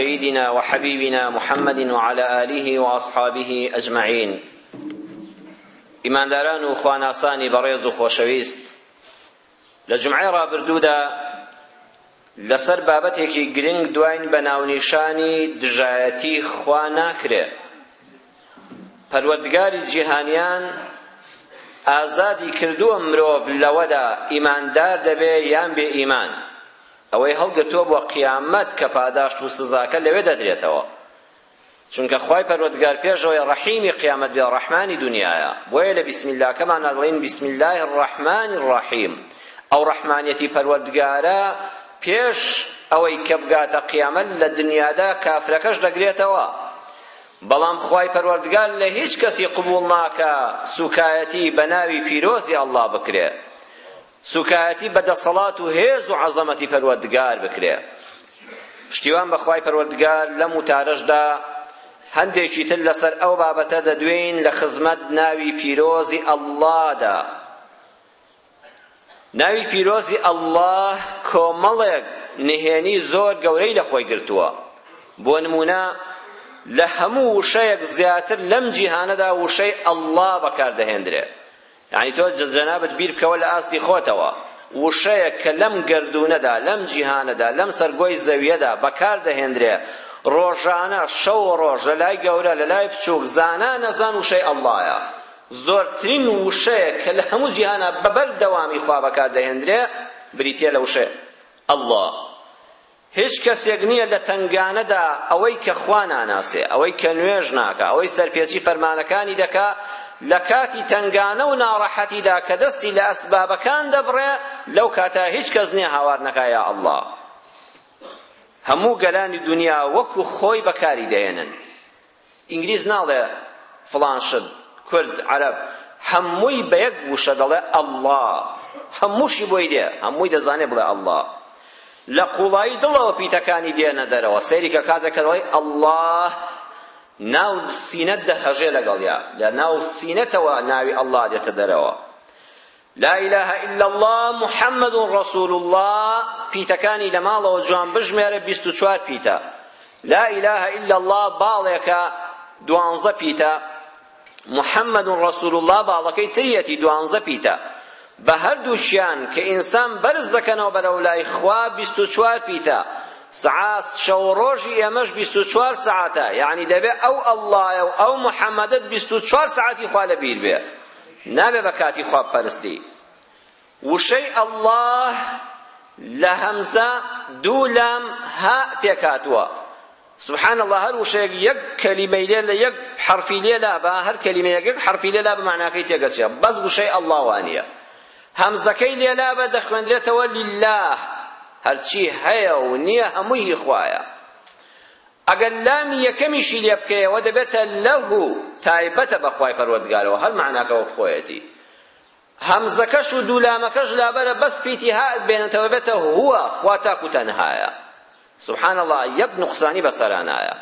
سیدنا وحبیبنا محمد وعلى آله وأصحابه أجمعین ئیمانداران و خواناسانی بەڕێز و خۆشەویست لە جمعی ڕابردوودا لەسەر بابەتێکی گرنگ دواین بە ناونیشانی دژایەتی خوا ناکرێ پەروەردگاری جیهانیان ئازادی کردووە مرۆڤ لەوەدا ئیماندار دەبێ یان بێ ئیمان ئەوەی هەڵگرتووە بۆ قیامەت کە پاداشت و سزاکە لەوێ دەدرێتەوە چونکە خوای پەروەردگار پێشەوەی ڕەحیمی قیامەت بێ ڕەحمانی دنیایە بۆیە لە بسم اللە کەمان دەڵێن بسم الله الرحمن الرحیم ئەو ڕەحمانیەتی پەروەردگارە پێش ئەوەی کە بگاتە قیامەت لە دنیادا کافرەکەش دەگرێتەوە بەڵام خوای پەروەردگار لە هیچ کەسی قبول ناکە سوکایەتی بە ناوی پیرۆزی ئەڵڵا بکرێ سوکایەتی بە دەسەڵات و هێز و عەزەمەتی پەروەردگار بکرێ پشتیوان بە خوای پەروەردگار لەم وتارەشدا هەندێکی تر لەسەر ئەو بابەتە دەدوێین لە خزمەت ناوی پیرۆزی ئەڵڵادا ناوی پیرۆزی ئەڵڵا کۆمەڵێک نهێنی زۆر گەورەی لە خۆی گرتووە بۆ نمونە لە هەموو وشەیەک زیاتر لەم جیهانەدا وشەی ئەڵڵا بەکاردەهێندرێ یانی تۆ جەنابت بیر بکەوە لە ئاستی خۆتەوە، وشەیەک کە لەم گەردوونەدا، لەم جیهانەدا، لەم سەر گۆی زەوییەدا بەکار دەهێندرێ، ڕۆژانە، شەو و ڕۆژ، لە لای گەورە، لە لای بچووک، زانا نەزان وشەی اللەیە. زۆرترین وشەیەک کە لە هەموو جیهانا بە بەردەوامی خوا بەکار دەهێندرێ، بریتییە لە وشەی، اللە. هیچ کەسێک نییە لە تەنگانەدا ئەوەی کە خوا ناناسێ، ئەوەی کە نوێژ ناکا، ئەوەی سەرپێچی فەرمانەکانی دەکا، لە کاتی تەنگانە و ناڕەحەتیدا کە دەستی لە ئەسبابەکان دەبڕێ، لەو کاتا هیچ کەس نییە هاوار نەکا یا ئەڵڵا. هەموو گەلانی دونیا وەکو خۆی بەکاری دەهێنن. ئینگلیز ناڵێ فڵان شت، کورد، عەرەب، هەمووی بە یەک وشە دەڵێ ئەڵڵا. هەمووشی بۆی دێ، هەمووی دەزانێ بڵێ ئەڵڵا. لە قووڵایی دڵەوە پیتەکانی دێنە دەرەوە. سەیری کە کاتێک کە دەڵێی ئەڵڵا، ناو سینەت دەهەژێ لەگەڵیا. لە ناو سینەتەوە ناوی ئەڵڵا دێتە دەرەوە. لا اله الا اللە محمد رسول اللە پیتەکانی لە ماڵەوە جوان بژمێرە بیست و چوار پیتە لا اله الا اللە باڵێکە دوانزە پیتە محمد رسول اللە باڵەکەی تریەتی دوانزە پیتە بە هەردووکیان کە ئینسان بەرز دەکەنەوە بەرەو لای خوا بیست و چوار پیتە سعاس شەو ڕۆژی ئێمەش بیست و چوار سعاتە یعنی دەبێ ئەو ئەڵڵایە و ئەو محەممەدت بیست و چوار سعاتی خوا لە بیر بێ نابێ بە کاتی خوا پەرستی وشەی ئەڵڵا لە هەمزە دوو لام ها پێک هاتووە سبحان الله هەر وشەیەک یەک کەلیمەی لێ لە یەک حرفی لێ لابا هەر کەلیمەیەک یەک حرفی لێ لابا معناکەی تێگەچێ بەس وشەی ئەڵڵا وانیە هەمزەکەی لێ لابا دەخوێندرێتەوە لله هەرچی هەیە و نییە هەمووی خوایە ئەگەر لامی یەکەمیشی لێ بکەیەوە دەبێتە لەه و تایبەتە بە خوای پەروەردگارەوە هەر مەعناکە وەک خۆیەتی هەمزەکەش و دوو لامەکەش لابەرە بەس پیتی هاء بێنێتەوە بێتە هووە خوا تاک و تەنهایە سبحان اللە یەک نوقسانی بەسەرا نایە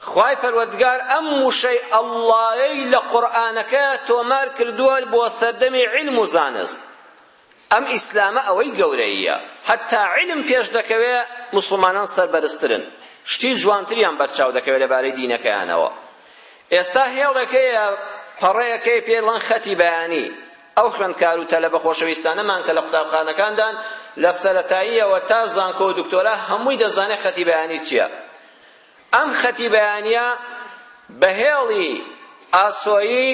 خوای پەروەردگار ئەم وشەی ئەڵڵایەی لە قورئانەکە تۆمار کردووە بۆ سەردەمی عیلم و زانست ئەم ئیسلامە ئەوەی گەورەییە هەتا عیلم پێش دەکەوێ موسڵمانان سەربەرزترن شتی جوانتریان بەرچاو دەکەوێ لەبارەی دینەکەیانەوە ئێستا هێڵێک هەیە پەڕەیەک هەیە پێی ڵەن خەتی بەیانی ئەو خوێندکار و تەلەبە خۆشەویستانەمان کە لە قوتابخانەکاندان لە سەرەتاییەوە تا زانکۆ و دکتۆرا هەمووی دەزانێت خەتی بەیانی چییە ئەم خەتی بەیانییە بە هێڵی ئاسۆیی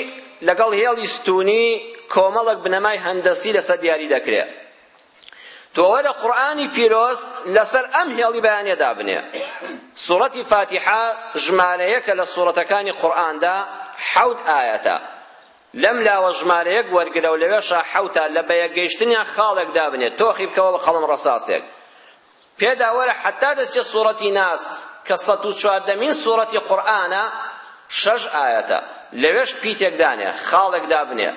لەگەڵ هێڵی ستوونی کۆمەڵێک بنەمای هەندەسی لەسەر دیاری دەکرێ. تۆ وەرە قورئانی پیرۆز لەسەر ئەم هێڵی بەیانییە دابنێ. سوڕەتی فاتیحە ژمارەیەکە لە سوڕەتەکانی قورئاندا حەوت ئایەتە. لەم لاوە ژمارەیەک وەرگرە و لەوێشا حەوتا لە بەیەکگەیشتنیان خاڵێک دابنێ، تۆخی بکەوە بە قەڵەم ڕەساسێک. پێدا وەرە حەتا دەچێت سورەتی ناس کە سەد و چواردەمین سورەتی قورئانە شەش ئایەتە لەوێش پیتێک دانێ خاڵێک دابنێ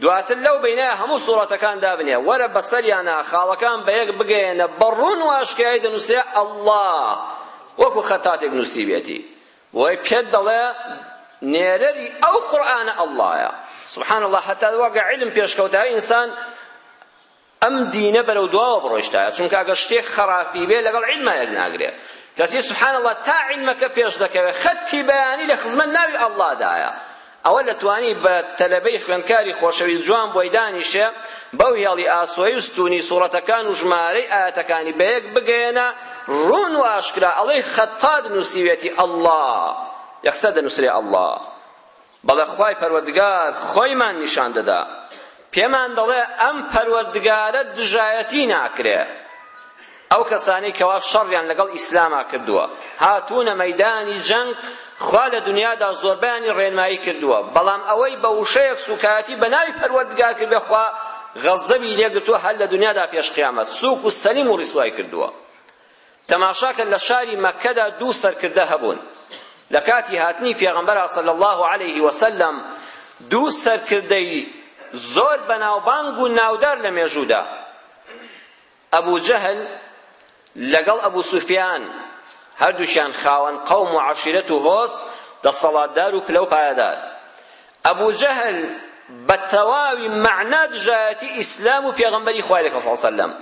دواتر لەو بینایە هەموو سورەتەکان دابنێ وەرە بەسەریانا خاڵەکان بەیەک بگەیەنە بەڕوون و ئاشکرای دەنووسێ ئەڵڵا وەکو خەتاتێک نووسیبێتی بۆی پێت دەڵێ نێرەری ئەو قورئانە ئەڵڵایە سبحان الله هەتا واگە علم پێشکەوتە ئینسان ئەم دینە بەرەو دواوە بڕۆیشتایە چونکە گەر شتێک خەرافی بێ لەگەڵ عیلما یەک ناگرێ کەچی سبحان الله تا عیلمەکە پێش دەکەوێ خەتی بەیانی لە خزمەت ناوی ئەڵڵا دایە ئەوە لەتوانی بە تەلەبەی خوێندکاری خۆشەویست جوان بۆی دانیشێ بەو هێڵی ئاسۆی و ستونی سوڕەتەکان و ژمارەی ئاەتەکانی بەیەک بگەیەنە ڕون و ئاشکرا ئەڵێ خەتاد نووسیوێتی ئەڵڵا یەکسەر دەنووسرێ ئەڵڵا بەڵێ خوای پەروەردگار خۆیمان نیشان دەدا پێمان دەڵێ ئەم پەروەردگارە دژایەتی ناکرێ ئەو کەسانەی کەوا شەڕیان لەگەڵ ئیسلاما کردووە هاتوونە مەیدانی جەنگ خوا لە دنیادا زۆربەیانی ڕێنمایی کردووە بەڵام ئەوەی بە وشەیەک سوکایەتی بە ناوی پەروەردگار کردە خوا غەزەبی لێگرتووە هەر لە دنیادا پێش قیامەت سوک و سەلیم و ڕیسوای کردووە تەماشاکە لە شاری مەککەدا دوو سەرکردە هەبوون لە کاتی هاتنی پێغەمبەر صلی الله علیه و سلم دوو سەرکردەی زۆر بەناوبانگ و ناودار لە مێژوودا ئەبو جەهل لەگەڵ ئەبو سوفیان هەردووکیان خاوەن قەوم و عەشیرەت و هۆز دەسەڵاتدار و پلە و پایەدار ئەبو جەهل بە تەواوی مەعنا دژایەتی ئیسلام و پێغەمبەری خوای لەکە صلی الله علیه و سلم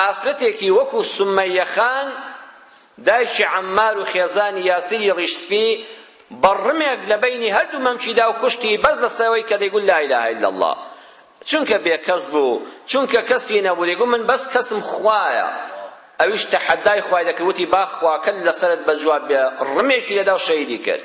ئافرەتێکی وەکو سومەیە خان دایکی عەممار و خێزانی یاسری ڕیش سپی بە ڕمێک لە بەینی هەردوو مەمکی دا و کوشتی بەس لەسەر ئەوەی کە دەیگوت لا ئیلاهە ئیلا اللە چونکە بێکەس بوو چونکە کەسی نەبوو دەیگوت من بەس کەسم خوایە ئەویش تەحەدای خوای دەکرد وتی با خواکەت لەسەرت بە جواب بێ ڕمێکی لێدا و شەهیدی کرد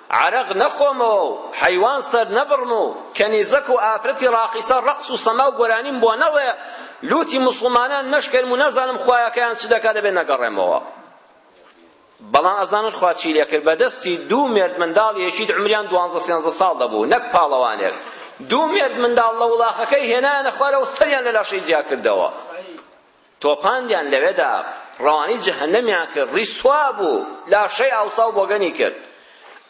عەرەق نەخۆمەوە و حەیوان سەر نەبڕم و کەنیزەک و ئافرەتی ڕاقیسە ڕەقس و سەما و گۆرانیم بۆ نەڵێ، لووتی موسڵمانان نەشکێنم و نەزانم خوایەکەیان چ دەکا دەبێ نەگەڕێمەوە. بەڵام ئەزانن خوا چی لێ کرد، بە دەستی دوو مێردمنداڵی یەکید عومریان دوانزە سێنزە ساڵ دەبوو، نەک پاڵەوانێک، دوو مێردمنداڵ لە وڵاخەکەی هێنایانە خوارەوە سەریان لە لاشەی جیا کردەوە. تۆپاندیان لەوێدا ڕەوانەی جەهەنەمیان کرد ڕیسوا بوو لاشەی ئاوسا و بۆگەنی کرد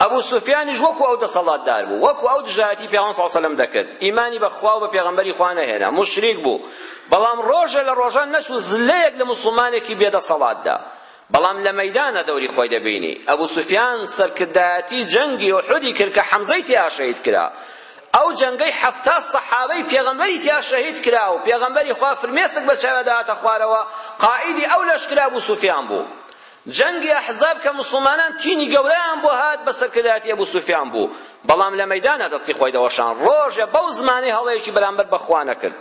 ئەبو سوفیانیش وەکو ئەو دەسەڵاتدار بوو وەکو ئەو دژایەتی پێغەمبەر صلی الله علیه و سلم دەکرد ئیمانی بە خوا و بە پێغەمبەری خوا نەهێنا موشریک بوو بەڵام ڕۆژێ لە ڕۆژان نەچوو زلەیەک لە موسڵمانێکی بێدەسەڵاتدا بەڵام لە مەیدانا دەوری خۆی دەبینی. ئەبو سوفیان سەرکردایەتی جەنگی ئوحودی کرد کە حەمزەی تێا شەهید کرا. ئەو جەنگەی حەفتا سەحابەی پێغەمبەری تێا شەهید کرا و پێغەمبەری خوا فرمێسک بە چاویا دەهاتە خوارەوە، قائیدی ئەو لەشکرە ئەبو سوفیان بوو. جەنگی ئەحزاب کە موسڵمانان تینی گەورەیان بۆ هات بە سەرکردایەتی ئەبو سوفیان بوو. بەڵام لە مەیدانا دەستی خۆی دەوەشان. ڕۆژێ بەو زمانەی هەڵەیەکی بەرامبەر بە خوا نەکرد.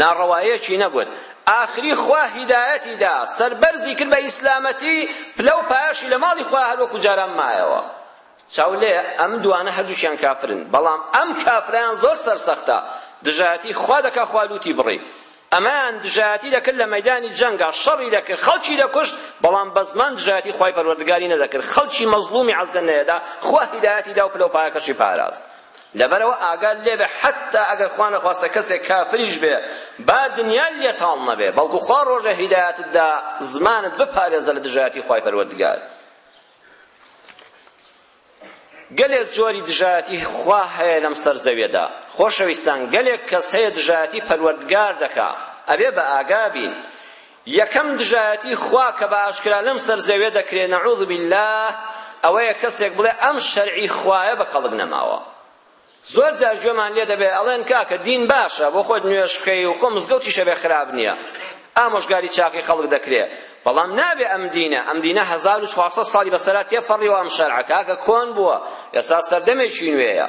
ناڕەوایەکی نەگوت ئاخری خوا هیدایەتی دا سەربەرزی کرد بە ئیسلامەتی پلە و پایەشی لە ماڵی خوا هەر وەکو جاران مایەوە چاو لێ ئەم دوانە هەردووکیان کافرن بەڵام ئەم کافرەیان زۆر سەرسەختە دژایەتی خوا دەکا خوا لوتی بڕی ئەمەیان دژایەتی دەکرد لە مەیدانی جەنگا شەڕی دەکرد خەڵکی دەکوشت بەڵام بە زمان دژایەتی خوای پەروەردگاری نەدەکرد خەڵکی مەزڵومی عەزە نەیەدا خوا هیدایەتی دا و پلە و پایەکەشی پاراست لەبەرئەوە ئاگات لێبێ حەتتا ئەگەر خوا نەخواستە کەسێک کافریش بێ با دنیا لێ تاڵ نەبێ بەڵکو خوا ڕۆژێ هیدایەتت دا زمانت بپارێزە لە دژایەتی خوای پەروەردگار گەلێک جۆری دژایەتی خوا هەیە لەم سەر زەویەدا خۆشەویستان گەلێک کەس هەیە دژایەتی پەروەردگار دەکا ئەبێ بە ئاگا بین یەکەم دژایەتی خوا کە بە ئاشکرا لەم سەر زەوێ دەکرێ نعوذ باللە ئەوەیە کەسێک بڵێ ئەم شەرعی خوایە بە کەڵک نەماوە زۆر جار گوێمان لێ دەبێ ئەڵێن کاکە دین باشە بۆ خۆت نوێژ بکەی و خۆ مزگەوتیشە بێ خراپ نییە ئامۆژگاری چاکەی خەڵک دەکرێ بەڵام نابێ ئەم دینە ئەم دینە 1400 ساڵی بەسەرا تێپەڕیوە ئەم شەرعە کاکە کۆن بووە ئێستا سەردەمێکی نوێیە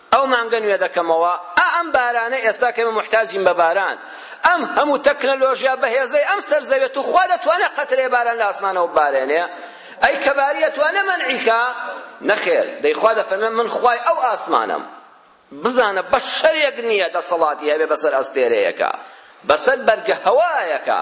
ئەو مانگە نوێ دەکەمەوە ئا ئەم بارانە ئێستا کەمە محتاجین بە باران ئەم هەموو تەکنەلۆژیا بەهێزەی ئەم سەر زەوێت و خوا دەتوانێ قەترەی باران لە ئاسمانەوە ببارێنێ ئەی کە باری ئەتوانێ مەنعیکا نەخێر دەی خوا دەفەرمێ من خوای ئەو ئاسمانەم بزانە بە شەرێک نییە دەسەڵاتی هەبێ بەسەر ئەستێرەیەکە بەسەر بەرگە هەوایەکە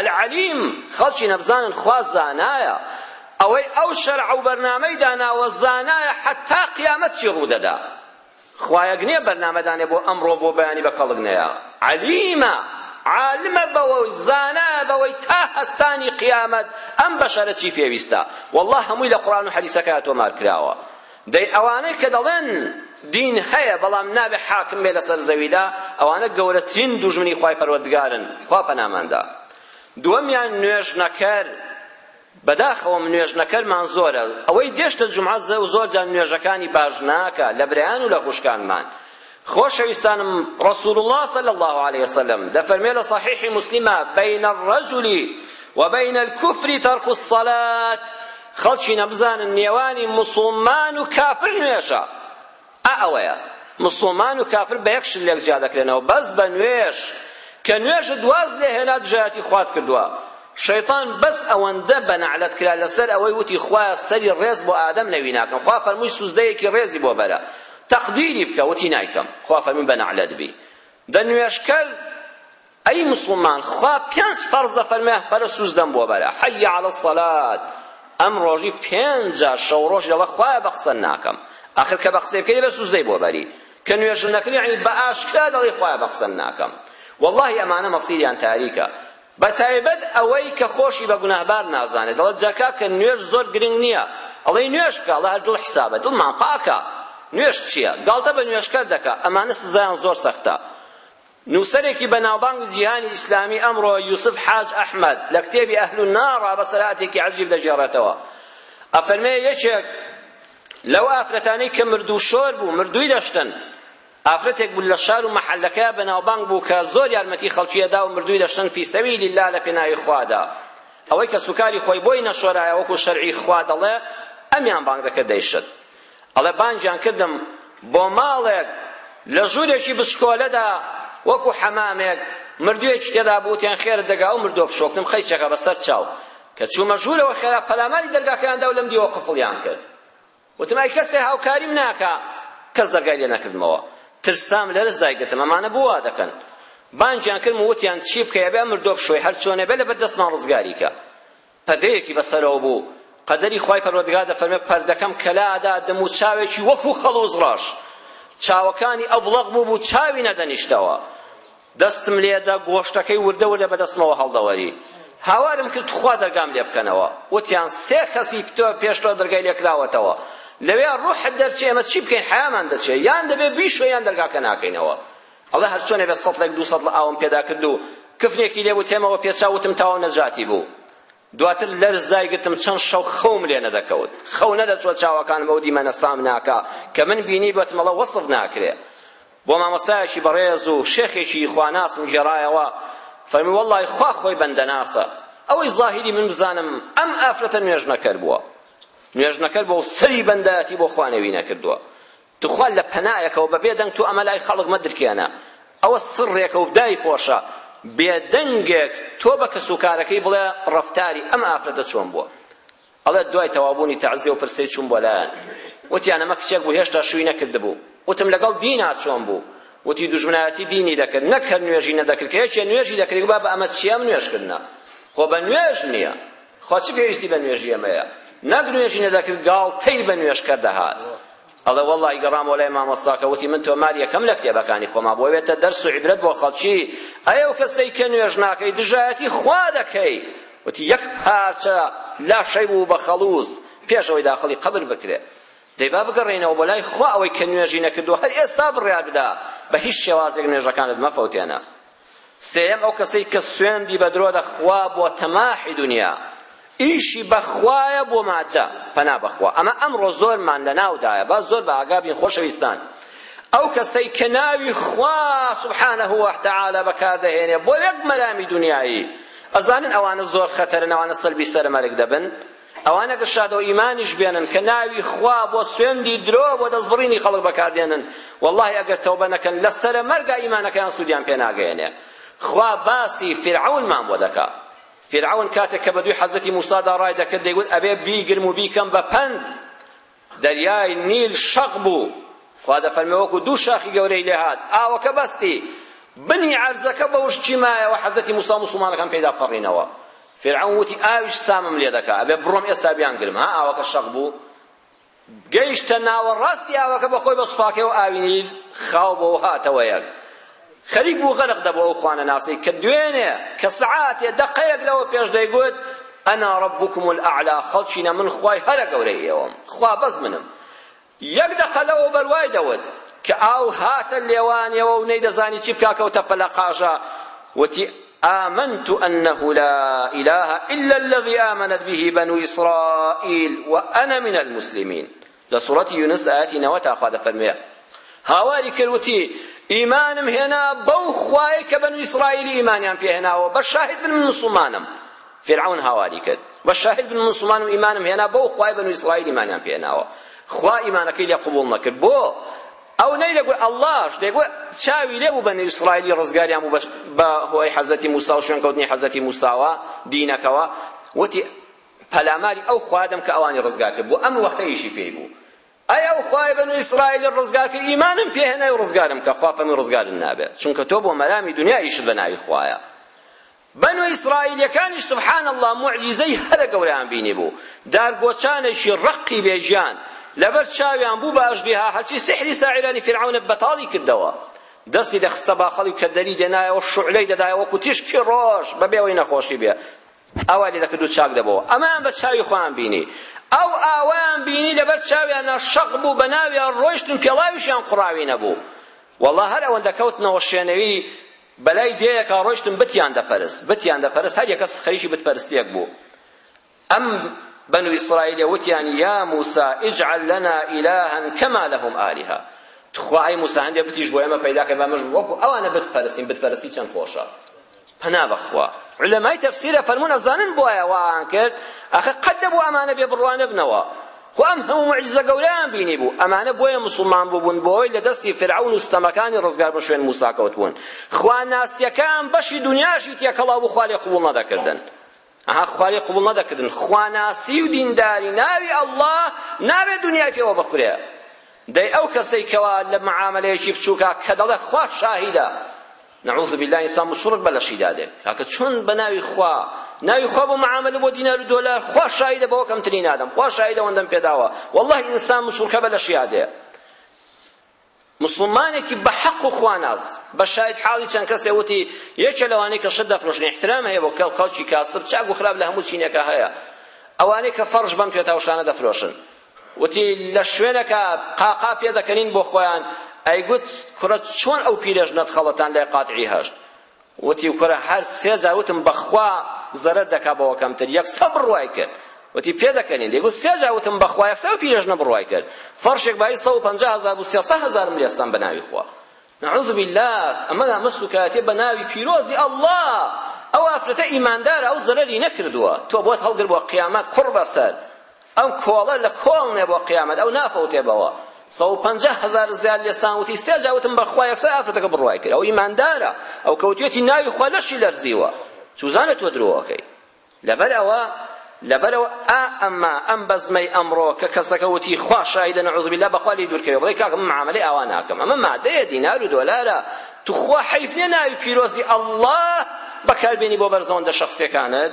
العلیم، خەڵکی نەبزانن خوا زانایە، ئەوەی ئەو شەرع و بەرنامەی داناوە زانایە حەتا قیامەت چی ڕوودەدا خوایەک نیە بەرنامە دانێ بۆ ئەمڕۆ بۆ بەیانی بە کەڵک نەیا علیمە عالمە بەوەو زانایە بەوەی تا هەستانی قیامەت ئەم بەشەرە چی پێویستە واللە هەمووی لە قورئان و حەدیسەکەیا تۆمار کراوە دەی ئەوانەی کە دەڵێن دین هەیە بەڵام نابێ حاکم بێ لەسەر زەویدا ئەوانە گەورەترین دوژمنی خوای پەروەردگارن خوا پەناماندا دووەمیان نوێژنەکەر بەداخەوەم نوێژنەکەرمان زۆرە ئەوەی دێشتە جمعە زۆر جار نوێژەکانی باش ناکە لە برایان و لە خوشکانمان خۆشەویستانم رسول اللە صلی اللە علیە وسلم دەفەرمێ لە صحیح مسلمە بین الرجل و بین الكفر ترک الصلاة خەڵکی نەبزانن نێوانی مسلمان و کافر نوێژە ئا ئەوەیە مسلمان و کافر بە یەک شلێک جیا دەکرێنەوە بەس بە نوێژ کە نوێژت واز لێ هێنا دژایەتی خوات کردووە شەیطان بەس ئەوەندە بە نەعلەت کرا لەسەر ئەوەی وتی خوایە سەری ڕێز بۆ ئادەم نەوی ناکەم خوا فەرمووی سوزدەیەکی ڕێزی بۆ بەرە تەقدیری بکە وتی نایکەم خوا فەرمووی بە نەعلەت بی دە نوێژکەر ئەی مسوڵمان خوا پێنج فەرز دەفەرمێ بەرە سوزدەم بۆ بەرە حەی عەلە الصەلات ئەم ڕۆژی پێنجا شەو ڕۆژ لەڵە خوایە بە قسە ناکەم ئاخر کە بە قسەی بکەی بە سوزدەی بۆ بەری کە نوێژ نەکری یعنی بە ئاشکرا دەڵی خوایە بە قسە ناکەم واللهی ئەمانە مەسیریان تاریکە بە تایبەت ئەوەی کە خۆشی بە گوناهبار نازانێت دەڵێت جا کاکە نوێژ زۆر گرنگ نییە ئەڵێی نوێژ بکە ئەڵێ هەر دڵ حیسابە دڵمان پاکە نوێژ چییە گاڵتە بە نوێژکەر دەکا ئەمانە سزایان زۆر سەختە نووسەرێکی بەناوبانگی جیهانی ئیسلامی ئەمڕۆ یوسف حاج ئەحمەد لە کتێبی ئەهل النار بەسەرهاتێکی عەجیب دەگێڕێتەوە ئەفەرمێ یەکێک لەو ئافرەتانەی کە مردوو شۆر بوو مردووی دەشتن ئافرەتێک بوو لە شار و مەحەلەکەیا بەناوبانگ بوو کە زۆر یارمەتی خەڵکی ئەدا و مردووی دەشتن فی سەبیل اللە لە پێناوی خوادا ئەوەی کەسوکاری خۆی بۆی نەشۆرایە وەکو شەرعی خوا دەڵێ ئەمیان بانگ دەکرد دەیشت ئەڵێ بانگیان کردم بۆ ماڵێک لە ژوورێکی بچکۆلەدا وەکو حەمامێک مردوویەکی تێدا بوو تێن خێرت دەگا و مردووە بشۆکتم قەیچەکە بەسەر چاو کە چوومە ژوورەوە خێرا پەلاماری دەرگاکەیان دا و لەم دیوە قفڵیان کرد وتم ئەی کەسێ هاوکاریم ناکا کەس دەرگای لێ نەکردمەوە ترسام لەرز دایگرتم ئەمانە بۆ وا دەکەن بانگیان کردم و وتیان چی بکەی ئەبێ ئەم مردووە بشۆی هەر چۆنێ بێ لەبەر دەستمان ڕزگاری کە پەگەیەکی بەسەرەوە بوو قەدەری خوای پەروەردگار دەفەرمێ پەردەکەم کەلادا دەم و چاوێکی وەکوو خەڵوز ڕەش چاوەکانی ئەبڵەق بوو بوو چاوی نەدەنیشتەوە دەستم لێدا گۆشتەکەی وردە وردە بە دەستمەوە هەڵدەوەری هاوارم کرد تخوا دەرگام لێ بکەنەوە وتیان سێ کەسی پتۆ پێش تۆ دەرگای لێ کراوەتەوە لەوێ ڕوحت دەرچێ ئێمە چی بکەین حەیامان دەچێ یان دەبێ بیشۆ یان دەرگاکە ناکەینەوە ئەڵێ هەرچۆنێ بێ سەتڵێک دوو سەتڵ ئاوم پێدا کرد و کفنێکی لێ بوتێمەوە پێچا وتم تەواو نەجاتی بوو دواتر لەرز دایگرتم چەند شەو خەوم لێ نەدەکەوت خەو نەدەچوە چاوەکانم ئەو دیمەنە سامناکە کە من بینی بەتمەڵە وەسف ناکرێ بۆ مامۆستایەکی بەڕێز و شێخێکی خواناسم گێڕایەوە فەرمی وەڵڵای خوا خۆی بەندەناسە ئەوەی زاهیری من بزانم ئەم ئافرەتە نوێژنەکەر بووە نوێژنەکەر بۆ سەری بەندایەتی بۆ خوانەوی نەکردووە توخوا لە پەنایەکەوە بە بێ دەنگ تۆ ئەمە لای خەڵک مەدرکێنە ئەوە سڕێکە و دایپۆشە بێ دەنگێک تۆ بە کەس و کارەکەی بڵێ ڕەفتاری ئەم ئافرەتە چۆن بووە ئەڵێ دوای تەوابوونی تەعزیە و پرسەی چوون بۆ لایەن وتیان ئەمە کچێک بوو هێشتا شووی نەکردبوو وتم لەگەڵ دینا چۆن بوو وتی دوژمنایەتی دینی دەکرد نەک هەر نوێژی نەدەکرد کە یەکێ نوێژی دەکرد با بە ئەمە چیام نوێژکردنە خۆ بە نوێژ نییە خۆ چ پێویستی بە نوێژی ئەمەیە نەک نوێژی نەدەکرد گاڵتەی بە نوێژکەر دەهات ئەڵێ وەڵی گەڕامەوە لای مامۆستاکە وتی من تۆمار یەکەم لە کتێبەکانی خۆما بۆ وێتە دەرس و عیبرەت بۆ خەڵکی ئەی ئەو کەسەی کە نوێژ ناکەی دژایەتی خوا دەکەی وتی یەک پارچە لاشەی بوو بە خەڵوز پێشەوەی داخڵی قەبر بکرێ دەی با بگەڕێینەوە بۆ لای خوا ئەوەی کە نوێژی نەکردو هەر ئێستا بڕیار بدا بە هیچ شێوازێک نوێژەکانت مەفەوتێنە سێیەم ئەو کەسەی کە سوێندی بە درۆ دە خوا بۆ تەماحی دنیا ئیشی بەخوایە بۆ مادە پەنا بەخوا ئەمە ئەمڕۆ زۆرمان لە ناودایە با زۆر بە ئاگابین خۆشەویستان ئەو کەسەی کە ناوی خوا سبحانه وتعالى بەکاردەهێنێ بۆ یەک مەرامی دنیایی ئەزانن ئەوانە زۆر خەتەرن ئەوانە سەلبی سەرمەرگ دەبن ئەوانە کە شادۆ ئیمانیش بێنن کە ناوی خوا بۆ سوێندی درۆ بۆ دەستبڕینی خەڵک بەکاردێنن واللهی ئەگەر تەوبە نەکەن لە سەرە مەرگا ئیمانەکەیان سوودیان پێ ناگەیەنێ خوا باسی فرعونمان بۆ دەکا فرعون کاتێک کە بە دووی حەزەتی موسادا ڕای دەکرد دەیگوت ئەبێ بیگرم و بیکەم بە پەند دەریای نیل شەق بوو خوا دەفەرمێ وەکو دوو شاخی گەورەی لێ هات ئاوەکە بەستی بنی عەرزەکە بە وشکی مایەوە حەزەتی موسا و موسڵمانەکان پێدا پەڕینەوە فرعون وتی ئاویش سامم لێ دەکا ئەبێ بڕۆم ئێستا بیان گرم ها ئاوەکە شەق بوو گەیشتە ناوەڕاستی ئاوەکە بەخۆی بە سوپاکەی و ئاوی نیل خاو بۆ هاتەوە یەک خەریک بوو غەرق دەبوو ئەو خوانەناسەی کە دوێنێ کە سەعاتێ دەقەیەک لەوە پێش دەیگوت انا ربکم الاعلی خەڵکینە من خوای هەرە گەورەی ئێوەم خوا بەس منم یەک دەقە لەوە بەروای دەوت کە ئاو هاتە لێوانیەوە و نەیدەزانی چی بکا کەوتە پەلەقاژە وتی آمنت أنه لا إله إلا الذي آمنت به بنو إسرائيل وأنا من المسلمين لە سوڕەتی یونس ئایەتی نەوەد تا خوا دەفەرموێ هاواری کرد وتی ئیمانم هێنا بەو خوایە کە بەنو ئیسرائیلی ئیمانیان پێهێناوە بە شاهد بن من مسلمانم فرعون هاواری کرد بە شاهد بن مسلمانم ئیمانم هێنا بەو خوای بەنو ئیسرائیل ئیمانیان پێهێناوە خوا ئیمانەکەی لێ قبوڵ نەکرد بۆ ئەو نەی دەگوت ئەڵڵاش دەگوت چاوی لێ بوو بەنی ئیسرائیلی ڕزگاریان بوو بە هۆی حەزەتی موسا و شوێنکەوتنی حەزەتی موساوە دینەکەوە وتی پەلاماری ئەو خوا دەم کە ئەوانی ڕزگار کرد بۆ ئەم وەختە ئیشی پێی بوو ئەی ئەو خوای بەنو ئیسرائیل ڕزگار کرد ئیمانم پێ هێنای ڕزگارم کە خوا فەرمی ڕزگارت نابێت چونکە تۆ بۆ مەرامی دنیا ئیشت بە ناوی خوایە بەنو ئیسرائیلەکانیش سبحان الله معجزەی هەرە گەوریان بینی بوو دارگۆچانێکی ڕقی بێژیان لەبەر چاویان بوو بە ئەژدیها هەرچی سحری ساعرانی فرعونە بەتاڵی کردەوە دەستی دەخستە باخەڵی کە دەری دێنایەوە شعلەی دەدایەوە وەکو تیشکی ڕۆژ بەبێەوەی نەخۆشی بێ ئاوای لێ دەکرد و چاک دەبەوە ئەمەیان بە چاوی خۆیان بینی ئەو ئاوایان بینی لەبەر چاویانە شەق بوو بە ناویان ڕۆیشتن پێڵاویشیان قوڕاوی نەبوو والله هەر ئەوەندە کەوتنەوە شوێنەوی بەلای دێیەکە ڕۆشتن بتیان دەپەرست بتیان دەپەرست هەر یەکە سخەیشی بتپەرستێک بوو ئەم بەنو ئیسرائیلە وتیان یا موسا اجعل لنا إلها كما لهم آلهة تخوا ئەی موسا هەندێک بتیش بۆ ئێمە پەیدا کە بەمەش وەکو ئەوانە بتپەرستین بتپەرستی چەند خۆشە پەنا بەخوا علەمای تەفسیر ئەفەرموون ئەزانن بۆیە وایان کرد ئەخە قەت دەبوو ئەمانە بێ بڕوا نەبنەوە خۆ ئەم هەموو معجزە گەورەیان بینی بوو ئەمانە بۆیە مسلمان بووبوون بۆی لە دەستی فرعون و ستەمەکانی ڕزگار بە شوێن موسا کەوتبوون خواناستیەکان بەشی دنیاشی تێکەڵا بوو خوا لێ قبوڵ نەدەکردن ئەها خوا لێ قبوڵ نەدەکردن خواناسی و دینداری ناوی ئەڵڵا نابێ دونیای پێوە بخورێ دەی ئەو کەسەی کەوا لە معاملەیەکی بچووکە کە دەڵێ خوا شاهیدە نعوذ بالله ئینسان مشرک بە لەشی دادێک کاکە چۆن بە ناوی خوا ناوی خوا بۆ معاملە بۆ دینار و دۆلار خوا شاهیدە بەوە کەمتری نادەم خوا شاهیدە وەندەم پێداوە والله ئینسان مشرکە بە لەشی دادێ موسڵمانێکی بە حەق و خواناس بە شاید حاڵی چەند کەسێ وتی یەکێ لەوانەی کە شت دەفرۆشن احترام هەیە بۆ کەڵ خەڵکی کاسب چاک و خراپ لە هەموو چینێکە هەیە ئەوانەی کە فەرش بەم توێتا و شتانە دەفرۆشن وتی لە شوێنەکە قاقا پێ دەکەنین بۆ خۆیان ئەیگوت کوڕە چۆن ئەو پیرێژنەت خەڵەتان لای قاتعی هەشت وتی کورە هەر سێ جار وتم بەخوا زەرەر دەکا بەوە کەمتر یەکسەر بڕوای کرد وتی پێ دەکەنین دەیگوت سێ جار وتم بەخوا یەکسەر ئەو پیرێژنە بڕوای کرد فەرشێک بایی سەد و پەنجا هەزار بوو سێ سەد هەزارم لێستان بە ناوی خوا نعوذ بالله ئەمە ئەمە سوکایەتیە بە ناوی پیرۆزی ئەڵڵا ئەو ئافرەتە ئیماندارە ئەو زەرەری نەکردووە تۆ بۆت هەڵگر بۆ قیامەت قوڕ بەسەر ئەم کۆڵە لە کۆڵ نێ بۆ قیامەت ئەو نافەوتێ بەوە سەد و پەنجا هەزار زیاد لێستان وتی سێ جا وتم بەخوا یەکسەر ئافرەتەکە بڕوای کرد ئەو ئیماندارە ئەو کەوتوێتی ناوی خوا لەشی لەرزیوە چوزانە تۆ درۆەکەی لەبەر ئەوە لەبەرەوە ئا ئەمە ئەم بەزمەی ئەمڕۆ کە کەسەکە وتی خوا شاهدە نعوذ بالله بەخوا لێی دوورکەوێ بڵێ کاکە من معاملەی ئاوا ناکەم ئەمە مادەیە دینار و دۆلارە توخوا حەیف نییە ناوی پیرۆزی ئەڵڵاه بەکاربێنی بۆ بەرزەوەندە شەخسیەکانت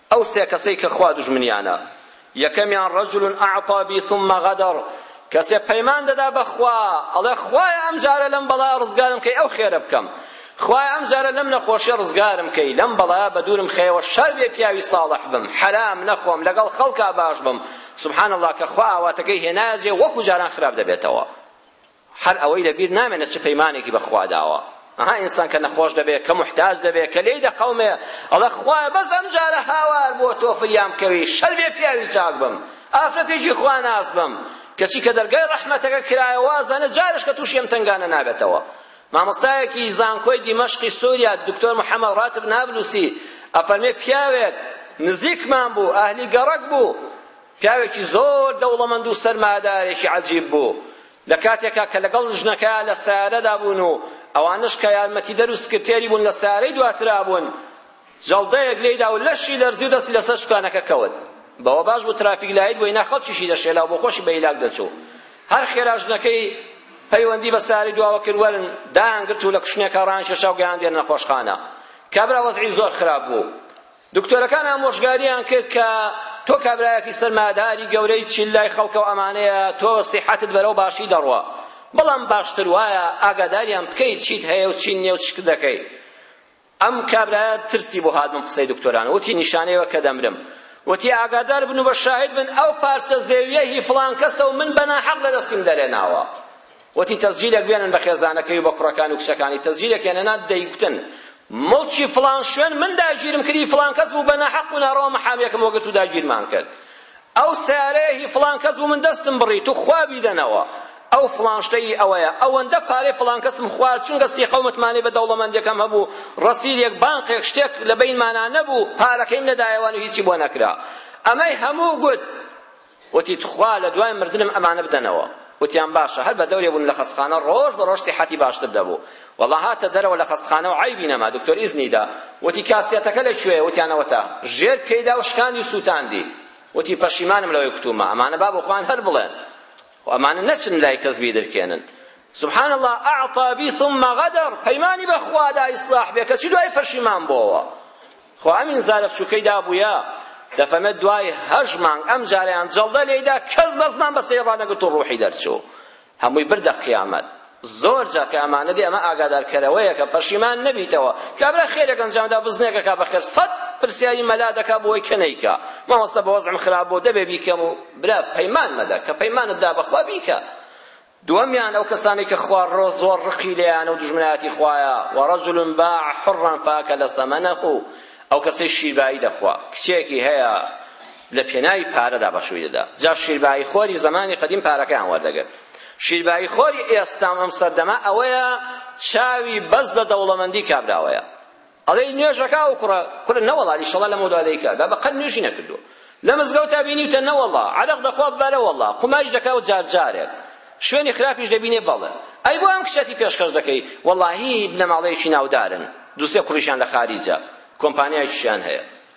ئەو سێ کەسەی کە خوا دوژمنیانە یەکەمیان رجل اعطا بی ثم غدر کەسێ پەیمان دەدا بە خوا ئەڵێ خوایە ئەم جارە لەم بەڵایە ڕزگارم کەی ئەو خێرە بکەم خوایە ئەم جارە لەم نەخۆشیە ڕزگارم کەی لەم بەڵایە بە دوورم خەیەوە شەر بێ پیاوی ساڵح بم حەرام نەخۆم لەگەڵ خەڵکا باش بم سبحان الله کە خوا ئاواتەکەی هێنایە جێ وەکو جاران خراپ دەبێتەوە هەر ئەوەی لە بیر نامێنێ چ پەیمانێکی بە خوا داوە ئەها ئینسان کە نەخۆش دەبێ کە محتاج دەبێ کە لێی دەقەومێ ئەڵێ خوایە بەس ئەمجارە هاوار بۆ تۆ فریام کەوی شەر بێ پیاوی چاک بم ئافرەتێکی خواناس بم کەچی کە دەرگای ڕەحمەتەکە کرایە وازانە جارش کە تووشی ئەم تەنگانە نابێتەوە مامۆستایەکی زانکۆی دیمەشقی سووریا دکتۆر محەممەد ڕاتب نابلوسی ئەفەرمێ پیاوێک نزیکمان بوو ئەهلی گەڕەک بوو پیاوێکی زۆر دەوڵەمەند و سەرمایەدارێکی عەجیب بوو، لە کاتێکا کە لەگەڵ ژنەکەیا لە سەیارەدا بوون و ئەوانەش کە یارمەتیدەر و سکرتێری بوون لە سەیارەی دواترا بوون، جەڵدەیەک لێی دا و لەشی لەرزی و دەستی لەسەر سوکانەکە کەوت. بەوە باش بوو ترافیک لایت بوو ئینا خەڵکیشی دەشێلا و بۆخۆشی بە هیلاک دەچوو. هەر خێرا ژنەکەی پەیوەندی بە سەیارەی دواوە کرد وەرن، دایانگرت و لە کوشنێکا ڕایانکێشا و گەیاندیانە نەخۆشخانە. کابرا وەزعی زۆر خراپ بوو. دکتۆرەکان ئامۆژگاریان کرد کە تۆ کابرایەکی سەرماداری گەورەی چیلای خەڵکە و ئەمانەیە تۆ سیحەتت بەرەو باشی دەڕوا بەڵام باشتر وایە ئاگاداریان بکەی چیت هەیە و چی نییە و چشت دەکەی ئەم کابرایە ترسی بۆ هات بم قسەی دکتۆران وتی نیشانەیەوە کە دەمرم وتی ئاگادار بن و بە شاهد بن ئەو پارچە زێویە هی فڵان کەسە و من بەناحەق لە دەستیم دەرێناوە وتی تەسجیلێک بێنن بە خێزانەکەی و بە کوڕەکانی و کچەکانی تەسجیلێک هێنەنا دەیگوتن مڵکی فڵان شوێن من داگیرم کردی فڵان کەس بوو بە ناحەق و ناڕەوا محامیەکم وەگرت و داگیرمان کرد ئەو سارەیە هی فڵان کەس بوو من دەستم بڕی تو خوا بیدەنەوە ئەو فڵان شتەی ئەوەیە ئەوەندە پارەی فڵان کەسم خوارد چونکە سیقە و متمانەی بە دەوڵەمەندەکەم هەبوو ڕەسیدێک بانقێک شتێک لە بەینمانا نەبوو پارەکەیم نەدایەوە و هیچی بۆ نەکرا ئەمەی هەموو گوت وتی، تخوا لە دوای مردنم ئەمانە بدەنەوە. وتیان باشە، هەر بە دەورێ بوون لە خەستخانە، ڕۆژ بە ڕۆژ سیحەتی باشتر دەبوو. وەڵا هاتە دەرەوە لە خەستخانە و عەیبی نەما، دکتۆر ئیزنی دا. وتی، کاسێتەکە لە کوێیە؟ وتیان ئەوەتا. ژێر پێی دا و شکاندی و سووتاندی. وتی، پەشیمانم لەوەی کوتوومە، ئەمانە با بۆ خۆیان هەر بڵێن. خۆ ئەمانە نەچن لای کەس بیدرکێنن. سبحان اللە، اعطی بی ثم غدر، پەیمانی بە خوا دا ئیسلاح بێ، کەچی دوای پەشیمان بۆوە. خۆ ئەمین زارەک چوکەی دابوویە دەفەمە دوای هەشت مانگ ئەم جارەیان جەڵدە لێیدا کەس بەزمان بەسەری ڕانەگرت و ڕوحی دەرچوو هەمووی بردە قیامەت زۆر جا کە ئەمانە دێ ئەمە ئاگادارکەرەوەیە کە پەشیمان نەبیتەوە کابرا خێرێک ئەنجامدا بزنێکە کا بەخێر سەد پرسیاری مەلا دەکا بۆی کە نەیکا مامۆستا بە وەزعم خراپ بۆ دەبێ بیکەم و برا پەیمان مەدە کە پەیمانت دا بەخوا بیکە دووەمیان ئەو کەسانەی کە خوا ڕۆ زۆر ڕقی لێیانە و دوژمنایەتی خوایە ورجل باع حرا فاکل ثمنه ئەو کەسەی شیربایی دەخوا کچێکی هەیە لە پێناوی پارەدا بەشووی دەدا جا شیربایی خۆری زەمانی قەدیم پارەکەیان وەردەگرت شیربایی خۆری ئێستام ئەم سەردەمە ئەوەیە چاوی بەس لە دەوڵەمەندی کابراوەیە ئەڵێی نوێژەکە ئەو کوڕە کورە نەوەڵا ئیشەڵا لەمەو دوا دەیکا با بە قەد نوێژی نەکردووە لە مزگەوتا بینیوتە نەوەڵا عەرەق دەخوا بەرە وەڵا قوماش دەکا و جار جارێک شوێنی خراپیش دەبینێ بەڵێ ئەی بۆ ئەم کچەتی پێشکەش دەکەی وەڵاهی بنەماڵەیەکی ناودارن دوسێ کوڕیشیان لە خاریجە کۆمپانیایشیان هەیە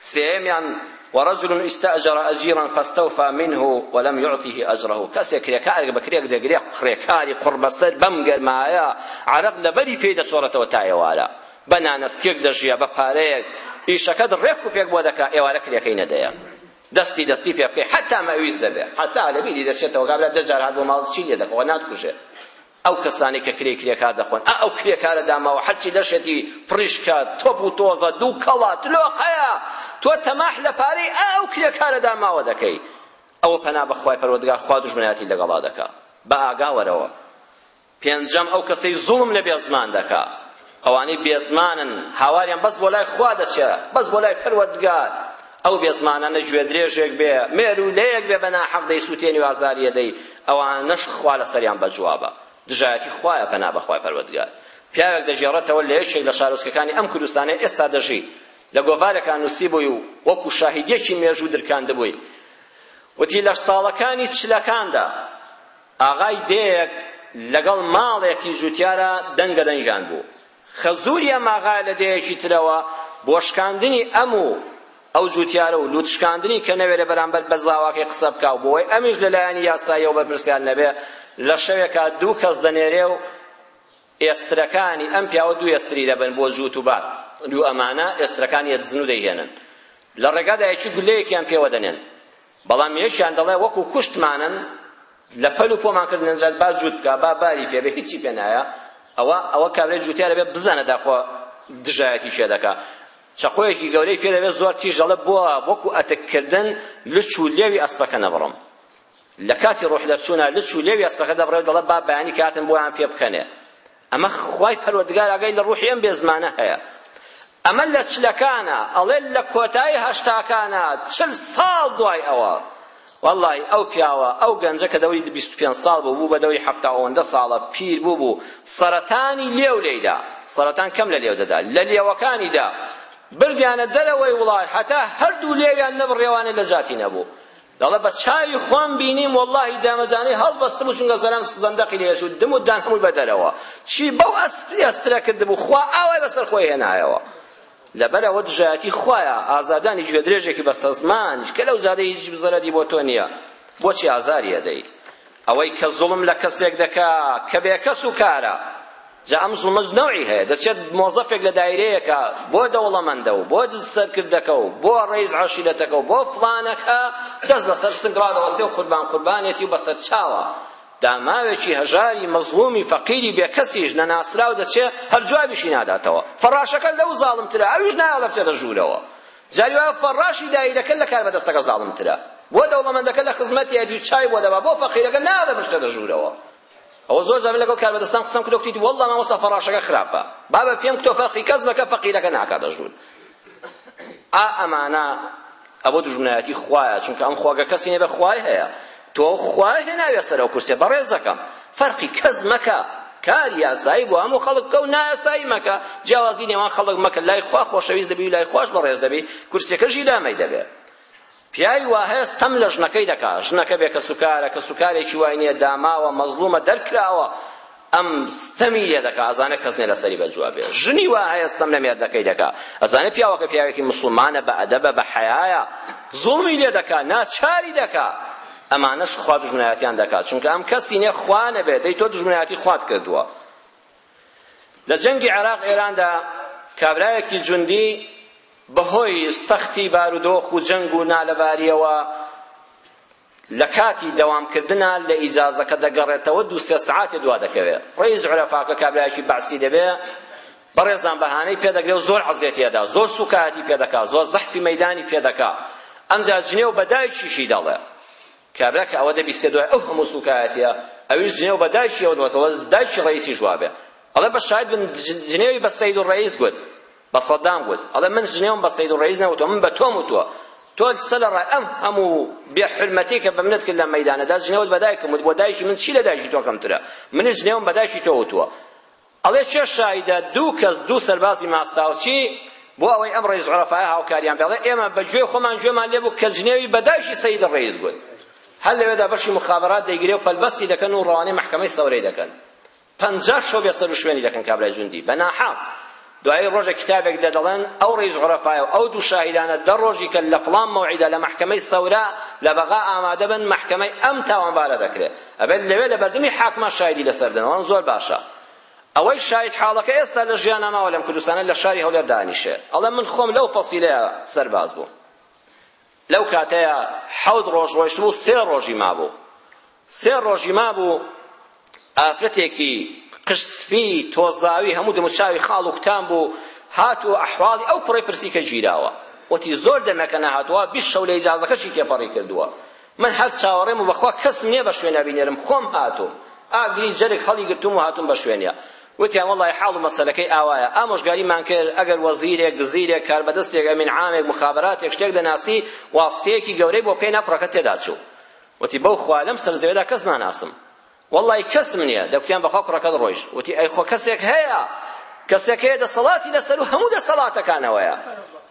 سێیەمیان، ورجل استاجر اجیرا فاستوفی منه ولم یعطه اجره، کەسێک کرێکارێک بە کرێک دەگرێ، کرێکاری قوڕبەسەر بەم گەرمایە عەرەق لە بەری پێی دەچۆڕێتەوە تا ئێوارە، بە نانەسکێک دەژیا، بە پارەیەک ئیشەکەت ڕێک و پێک بۆ دەکا، ئێوارە کرێکەی نەدەیە، دەستی دەستی پێ بکەی حەتا مەویس دەبێ، حەتا لەبیری دەچێتەوە، کابرا دە جار هات بۆ ماڵت چی لێ دەکا و ناتکوژێ. ئەو کەسانەی کە کرێی کرێکار دەخۆن ئا ئەو کرێکارە داماوە حەرچی لەشێتی پڕیشکە تۆپ و تۆزە دوو کەڵە تلۆقەیە تۆ تەماح لە پارەی ئا ئەو کرێکارە داماوە دەکەی ئەوە پەنا بە خوای پەروەردگار خوا دوژمنایەتی لەگەڵا دەکا بە ئاگا وەرەوە پێنجەم ئەو کەسەی زوڵم لە بێزمان دەکا ئەوانەی بێزمانن هاواریان بەس بۆ لای خوا دەچێ بەس بۆ لای پەروەردگار ئەو بێزمانانە گوێ درێژێک بێ مێرو لەیەک بێ بە ناحەق دەیسووتێنی و ئازاریە دەی ئەوانەش خوا لەسەریان بەجوابە دژایەتی خوایە پەنا بەخوای پەروەردگار پیاوێک دەژێڕێتەوە لە یەکێک لە شارۆچکەکانی ئەم کوردستانەی ئێستا دەژی لە گۆڤارێکان نووسیبووی و وەکو شاهیدێکی مێژوو درکاندبووی وتی لە ساڵەکانی چلەکاندا ئاغای دێیەک لەگەڵ ماڵێکی جوتیارە دەنگە دەنگیان بوو. خەزووری ئەم ئاغایە لە دێیەکی ترەوە بۆ شکاندنی ئەم و ئەو جوتیارە و لووتشکاندنی کە نەوێ لە بەرامبەر بەزاواکەی قسە بکا و بۆوەی ئەمیش لە لایەنی یاساییەوە بەرپرسیار نەبێ لە شەوێکا دوو کەس دەنێرێ و ئێسترەکانی ئەم پیاوە دوو ئێستری دەبن بۆ جووت و بار دوو ئەمانە ئێسترەکانی ئەدزن و دەیهێنن لە ڕێگادا یەکی گولەیەکیان پێوە دەنێن بەڵام یەکیان دەڵێ وەکو کوشتمانن لە پەل و پۆمان کرد نەنرات با جووت بکە با باری پێ بێ هیچی پێ نایە ئەوە ئەوە کابرای جووتیار بێ بزانە داخوا دژایەتی کێ دەکا چەقۆیەکی گەورەی پێ دەبێت زۆر تیژ دەڵێ بۆ وەکو ئەتککردن لچ و لێوی ئەسپەکە نەبڕم لە کاتی ڕۆح دەرچوونا لچ و لێوی ئەسپەکە دەبڕێ و دەڵێ با بەیانی کاتم بۆیان پێ بکەنێ ئەمە خوای پەروەردگار ئاگای لە ڕوحی ئەم بێزمانە هەیە ئەمە لە چلەکانە ئەڵێ لە کۆتایی هەشتاکانە چل ساڵ دوای ئەوە واللهی ئەو پیاوە ئەو گەنجە کە دەوری بیست و پێنج ساڵ بوو بوو بە دەوری حەفتا ئەوەندە ساڵە پیر بوو بوو سەرەتانی لێو لێیدا سەرەتان کەم لە لێو دەدا لە لێوەکانیدا بردیانە دەرەوەی وڵات هەتا هەردوو لێویان نەبڕێوانە لە جاتی نەبوو دەڵێ بە چاوی خۆم بینیم وەڵاهی دامەدانەی هەڵبەستبوو چونکە زەلام زەندەقی لێ ئەچوو دم و دان هەمووی بەدەرەوە چی بەو ئەسپی ئەسترە کردبوو خوا ئاوای بەسەر خۆی هێنایەوە لەبەر ئەوە دژایەتی خوایە ئازادانی گوێدرێژێکی بەسەزمانیش کە لەو زادەی هیچ زەرەدی بۆ تۆ نییە بۆچی ئازاری ئەدەیت ئەوەی کە زوڵم لە کەسێک دەکا کە بێکەس و کارە جا ئەم زوڵمە نەوعی هەیە دەچێت مۆزەفێک لە دایرەیەکە بۆ دەوڵەمەندە و بۆ سەرکردەکە و بۆ ڕەیس عەشیرەتەکە و بۆ فڵانەکە دەست لەسەر سنگ ڕادەوەستێ و قوربان قوربانێتی و بەسەر چاوە داماوێکی هەژاری مەزڵومی فەقیری بێکەسیش نەناسراو دەچێ هەر جوابیشی ناداتەوە فەڕاشەکە لەو زاڵمترە ئەویش نایەڵێ بچێتە ژوورەوە جاری وایە فەڕاشی دایرەکە لە کاربەدەستەکە زاڵمترە، بۆ دەوڵەمەندەکە لە خزمەتیەتی و چای بۆ دەبا، بۆ فەقیرەکە ناردە بشتێتە ژوورەوە. ئەوە زۆر جار من لەگەڵ کاربەدەستان قسەم کردووە کوتیت وەڵڵا مامۆستا فەڕاشەکە خراپە، بابە پێم بکتۆ فەرقی کەس بەکە فەقیرەکە ناکاتە ژوور. ئا ئەمانە ئەبۆ دوژمنایەتی خوایە، چونکە ئەم خواگە کەسی نەبێ خوای هەیە. تۆ خوا هێناویە سەرەو کورسێ بەڕێزەکەم فەرقی کەس مەکە کاری یاسایی بۆ هەموو خەڵک بکە و نایاسایی مەکە جیاوازی نێوان خەڵک مەکە لای خوا خۆشەویست دەبی و لای خواش بەڕێز دەبی کورسیەکە ژیرامەی دەبێ پیاوی واهەیە ستەم لە ژنەکەی دەکا ژنەکە بێ کەسوکارە کەسوکارێکی وای نییە داماوە مەزلومە دەرکراوە ئەم ستەمی لێ دەکا ئەزانێ کەس نیە لەسەری بەدوا بێ ژنی وا هەیە ستەم لە مێردەکەی دەکا ئەزانێ پیاوەکە پیاوێکی موسڵمانە بە ئەدەبە بە حەیایە زوڵمی لێ دەکا ناچاری دەکا ئەمانەش خوا دژمنایەتیان دەکات چونکە ئەم کەسی نیە خوا نەبێ دەی تۆ دژمنایەتی خوات کردووە لە جەنگی عێراق ئێراندا کابرایەکی جوندی بەهۆی سەختی بارودۆخ و جەنگ و نالەباریەوە لە کاتی دەوام کردنا لە ئیجازەکە دەگەڕێتەوە دوو سێ سەعاتێ دوا دەکەوێ ڕەیس عورەفاکە کابرایەکی بەعسی دەبێ بەڕێزان بەهانەی پێ دەگرێ و زۆر عەزێتی ئەدا زۆر سوکایەتی پێ دەکا زۆر زەحفی مەیدانی پێ دەکا ئەمجا جنێو بە دایکیشی دەڵێ کابرا کە ئەوە دەبیستێ دوای ئەو هەموو سوکایەتیە ئەویش جنێو بە دایکیەوە دڵێتەوە دایکی ڕەیسی ژوابێ ئەڵێ بە شاید بن جنێوی بە سەید و ڕەیس گوت بە سەدام وت ئەڵێ من جنێوم بە سەید ڕەئیس نەوتوە من بە تۆم وتوە تۆ سە لە ڕای ئەم هەموو بێ حرمەتی کە بە منت کرد لە مەیدانەدا جنێوت بە دایکم وت بۆ دایکی من چی لە دایکی تۆ کەمترە منیش جنێوم بە دایکی تۆ وتوە ئەڵێ چێ شایدە دوو کەس دوو سەربازی ماستاوچی بۆ ئەوەی ئەم ڕیز عرفای هاوکاریان پێڵێ ئێمە بە گوێ خۆمان گوێمان لێ بوو کە جنێوی بەداشی سید ڕیز گوت هەر لەوێدا بەشی مخابرات دەیگرێ و پەلبەستی دەکەن و ڕەوانەی محکمەی سەورەی دەکەن پەنجا شەو بێ سەر و شوێنی دەکەن کابرای جوندی بە ناحاق دوایی ڕۆژە کتابێک دە دەڵێن ئەو ڕیز عرفایە و ئەو دوو شاهیدانە دە ڕۆژی کە لە فڵان مەوعیدە لە محکمەی سەورا لە بەغا ئامادە بن محکمەی ئەم تاوانبارە دەکرێت ئەبێت لەوێ لە بەردەمی حاکمان شاهیدی لەسەر دەن وەڵام زۆر باشە ئەوەی شاید حاڵەکە ئێستا لە ژیان ناماوە لەم کوردستانە لە شاری هەولێر دانیشێ ئەڵێ من خۆم لەو فەسیلەیە سەرباز بووم لەو کاتەیا حەوت ڕۆژ ڕۆیشتم و سێ ڕۆژی مابوو سێ ڕۆژی مابوو ئافرەتێکی قژ سپی تۆزاوی هەموو دەموچاوی خاڵ و کوتان بوو هات و ئەحواڵی ئەو کوڕی پرسی کە گیراوە وتی زۆر دەمێکە نەهاتووە بیست شەو لە ئیجازەکەشی تێپەڕی کردووە من هەر چاوەڕێم و بەخوا کەسم نییە بە شوێنە بینێرم خۆم هاتووم ئاگری جەرگ هەڵیگرتووم و هاتووم بە شوێنیا وتیان وەڵڵاهی حاڵ و مەسەلەکەی ئاوایە، ئامۆژگاریمان کرد ئەگەر وەزیرێک، گزیرێک، کاربەدەستێک، ئەمین عامێک، موخابەراتێک شتێک دەناسی واسیتەیەکی گەورەی بۆ بکەینە کوڕەکەت تێدا چوو. وتی بەو خوا لەم سەر زەوێدا کەس ناناسم. وەڵڵاهی کەسم نییە، دەگوتیان بەخوا کوڕەکەت ڕۆیشت. وتی ئەی خۆ کەسێک هەیە، کەسێک هەیە دەسەڵاتی لەسەر و هەموو دەسەڵاتەکانەوەیە.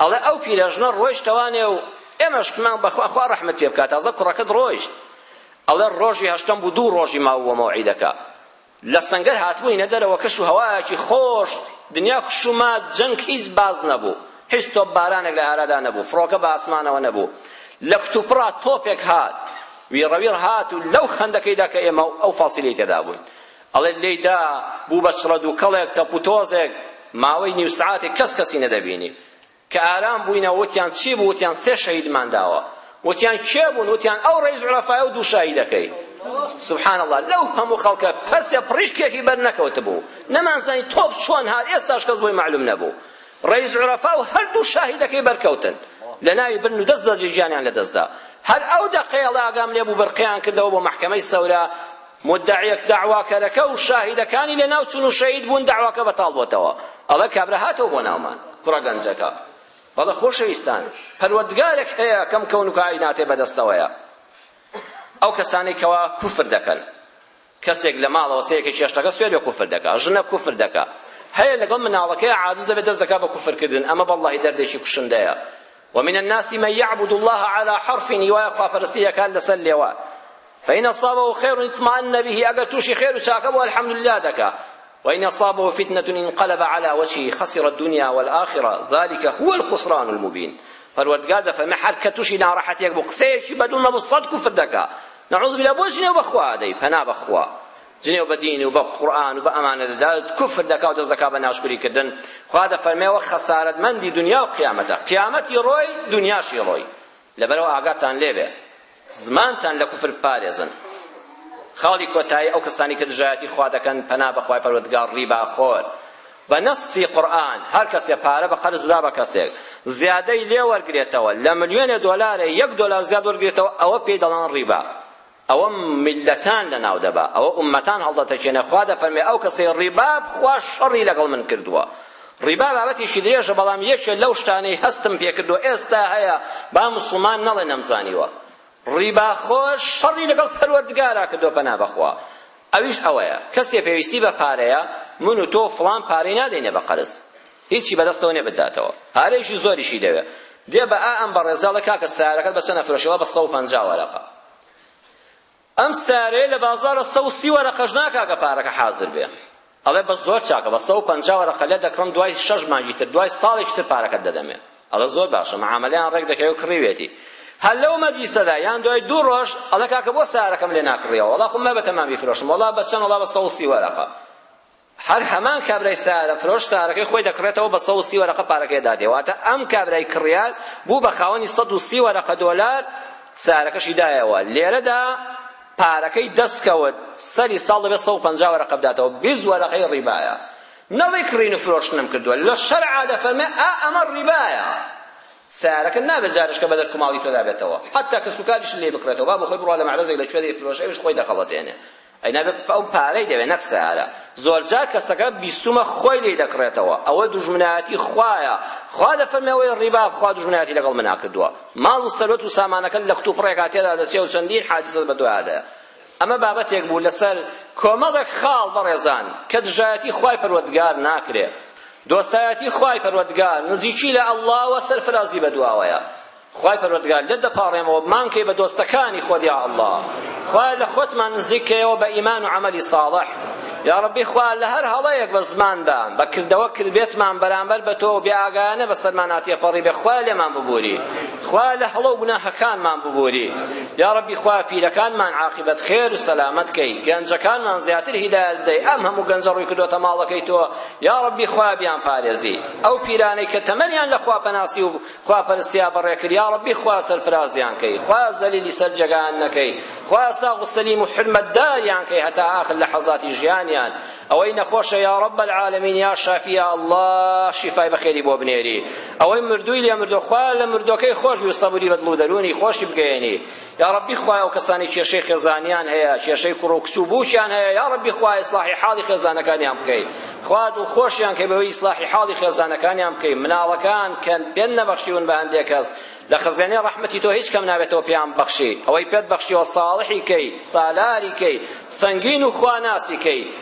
ئەڵێ ئەو پیرەژنە ڕۆیشتەوانێ و ئێمەش کمان بەخوا خوا ڕەحمت پێ بکا تازە کوڕەکەت ڕۆیشت ئەڵێ ڕۆژی هەشتەم بوو دوو ڕۆژی ماوە مەوعیدەکە لە سەنگەر هاتبووینە دەرەوە کەش و هەوایەکی خۆش دنیا کش و مات جەنگ هیچ باز نەبوو هیچ تۆپ بارانێک لە ئارادا نەبوو فڕۆکە بە ئاسمانەوە نەبوو لە کتوپڕا تۆپێک هات ویڕەویڕ هات و لەو خەندەکەیدا کە ئێمە ئەو فاسیلی تێدا بووین ئەڵێت لێیدا بوو بە چڵە دووکەڵێک تەپ و تۆزێک ماوەی نیو سەعاتێک کەس کەسی نەدەبینی کە ئارام بووینە وتیان چی بوو وتیان سێ شەهیدمان داوە وتیان کێ بوون وتیان ئەو ڕێی زوعەفایە و دوو شاهیدەکەی سبحان الله لەو هەموو خەڵکە پەسێ پڕیشکێکی بەر نەکەوتبوو نەمانزانی تۆپ چۆن هات ئێستاش کەس بۆی معلوم نەبوو ڕەیس عورەفا و هەردوو شاهیدەکەی بەرکەوتن لە ناوی برن و دەست دەستی گیانیان لەدەستدا هەر ئەو دەقەیە ڵاگام لێبوو بەرقیان کردەوە بۆ مەحکەمەی سەورە مدعیەک داواکەرەکە و شاهیدەکانی لە ناو چون و شەهید بوون داواکە بەتاڵ بۆتەوە ئەڵە کابرا هاتەوە بۆ ناومان کوڕە گەنجەکە بەڵە خۆشەویستان پەروەردگارێک هەیە کەم کەون و کائیناتێ بەدەستەوەیە ئەو کەسانەی کەوا کوفر دەکەن کەسێک لە ماڵەوە سەیەکەی چێشتەکە سوێر بێ کوفر دەکا ژنە کوفر دەکا هەیە لەگەڵ مناڵەکەی عاجز دەبێت دەست دەکا بە کوفر کردن ئەمە بەڵڵاهی دەردێکی کوشندەیە ومن الناس من يعبد الله على حرف هواية خواپەرستی یەکان لەسەر لێوان فإن أصابه خير اطمأن به ئەگەر تووشی خێر و چاکە بوو الحمد لله دەکا وان اصابه فتنە انقلب علی وجهه خسر الدنیا والآخرە ذلک هو الخسران المبین پەروەردگار دەفەرمێ هەر کە تووشی ناڕەحەتیەک بوو قسەیەکی بەدڵ نەبوو سەد کوفر دەکا نعوذ باللە بۆ جنێو بەخوا دەی پەنا بەخوا جنێو بە دین و بە قورئان و بە ئەمانە دەدا کوفر دەکا و دەست دەکا بە ناشکری کردن خوا دەفەرمێ وە خەسارەتمەندی دنیا و قیامەتە قیامەتی ڕۆی دنیاشی ڕۆی لەبەرئەوە ئاگاتان لێبێ زمانتان لە کوفر بپارێزن خاڵی کۆتایی ئەو کەسانی کە دژایەتی خوا دەکەن پەنا بەخوای پەروەردگار ڕیباخۆر بە نەستی قورئان هەر کەسێ پارە بە قەرز بدا بە کەسێک زیادەی لێ وەرگرێتەوە لە ملیۆنێ دۆلارێ یەک دۆلار زیاد وەرگرێتەوە ئەوە پێی دەڵان ڕیبا ئەوە میللەتان لەناو دەبا ئەوە ئوممەتان هەڵدەتەکێنێ خوا دەفەرمێ ئەو کەسەی ڕیباب خوا شەڕی لەگەڵ من کردووە ڕیبا بابەتیشی درێژە بەڵام یەکێ لەو شتانەی هەستم پێکردووە ئێستا هەیە با مسڵمان نەڵێ نەمزانیوە ڕیبا خۆ شەڕی لەگەڵ پەروەردگارا کردووە پەنا بەخوا ئەویش ئەوەیە کەسێ پێویستی بە پارەیە من و تۆ فڵان پارەی نادەینە بە قەرز هیچی بەدەستەوە نیە بتداتەوە پارەیەکی زۆریشی دەوێ دێ بە ئا ئەم بەڕێزە ئەڵێ کاکە سارەکەت بە چەن ئەفرۆشی ئەڵێ بە سەد و پەنجا وەرەقە ئەم سارەیە لە بازاڕە سەد و سی وەرەقەش ناکا کە پارەکە حازر بێ ئەڵێ بە زۆر چاکە بە سەد و پەنجا وەرەقە لێ دەکڕم دوای شەش مانگی تر دوای ساڵێکی تر پارەکەت دەدەمێ ئەڵێ زۆر باشە معامەلەیان ڕێک دەکەوێ و کڕیوێتی هەر لەو مەجلیسەدا یان دوای دوو ڕۆژ ئەڵێ کاکە بۆ سارەکەم لێ ناکڕیەوە وەڵا خۆم مەبەتەمان بیفرۆشم وەڵا بە چەند وەڵا بە سەد و سی وەرەقە هەر هەمان کابرای سەیارە فرۆش سەیارەکەی خۆی دەکڕێتەوە بە سەد و سی وەرەقە پارەکەی دادێ واتە ئەم کابرای کڕیار بوو بە خاوەنی سەد و سی وەرەقە دۆلار سەیارەکەشی دایەوە لێرەدا پارەکەی دەستکەوت سەری ساڵ دەبێت سەد و پەنجا وەرەقە بداتەوە بیست وەرەقەی ڕیبایە نەڵی کڕین و فرۆشتنم کردووە لە شەرعا دەفەرمێ ئا ئەمە ڕیبایە سیارەکە نابێت جارش کە بەدەر کوماڵی تۆدا بێتەوە حتا کە سوکاریش لێ بکرێتەوە با بۆ خۆی بڕوا لە مەعرەزێک لە کوێ دەیفرۆشێوش خۆی دەخەڵەتێنێ ئەینا ئەو پارەی دەوێ نەک سەیارە زۆرجار کەسەکە بیستومە خۆی لێی دەکڕێتەوە ئەوە دوژمنایەتی خوایە خوا دەفەرمێەوەی ڕیبا بخوا دوژمنایەتی لەگەڵ منا کردووە ماڵ و سەروەت و سامانەکە لە کتوپڕێکا تێدا دەچێ و چەندین حادیسە بەدوایادەیە ئەمە بابەتێک بوو لەسەر کۆمەڵێک خاڵ بەڕێزان کە دژایەتی خوای پەروەردگار ناکرێ دۆستایەتی خوای پەروەردگار نزیکی لە ئەڵڵاوە سەرفرازی بەدواوەیە خوای پەروەردگار لێت دەپاڕێمەوە بمانکەی بە دۆستەکانی خۆت یا اللە خوایە لە خۆتمان نزیک کەیەوە بە ئیمان و عەمەلی صاڵح یا ربی خوا لە هەر هەڵەیەک بە زماندا بە کردەوە کردبێتمان بەرامبەر بە تۆ و بێ ئاگایانە بە سەرمان هاتیە پەڕی بێ خوا لێمان ببووری خوا لە هەڵە و گوناهەکانمان ببووری یا ربی خوا پیرەکانمان عاقبەت خێر و سەلامەت کەی گەنجەکانمان زیاتر هیدایەت بدەی ئەم هەموو گەنجە ڕووی کردوتە ماڵەکەی تۆ یا ربی خوا بیان پارێزی ئەو پیرانەی کە تەمەنیان لە خوا پەناسی و خوا پەرستیا بەڕێ کرد یا ڕەبی خوا سەرفرازیان کەی خوا زەلیلی سەر جێگایان نەکەی خوا ساغ و سەلیم و حرمەتداریان کەی هەتا ئاخر لەحەزاتی ژیانیان ئەوەی نەخۆشە یا ڕەب العالمین یا شافی یا الله شیفای بەخێری بۆ بنێری ئەوەی مردووی لێ مردووە خوا لە مردووەکەی خۆش بی و سەبری بە دڵ و دەروونی خۆشی بگەیەنی یاڕەبی خوایە ئەو کەسانەی کێشەی خێزانیان هەیە کێشەی کوڕ و کچ و بووکیان هەیە یاڕەبی خوایە ئیسلاحی حاڵی خێزانەکانیان بکەی خوا دڵخۆشیان کە بەوەی ئیسلاحی حاڵی خێزانەکانیان بکەی مناڵەکان کە پێت نەبەخشیون بە هەندێک کەس لە خزێنێ ڕەحمەتی تۆ هیچ کەم نابێتەوە پێیان بەخشی ئەوەی پێت بەخشیەوە ساڵحی کەی سالاری کەی سەنگین و خواناسی کەی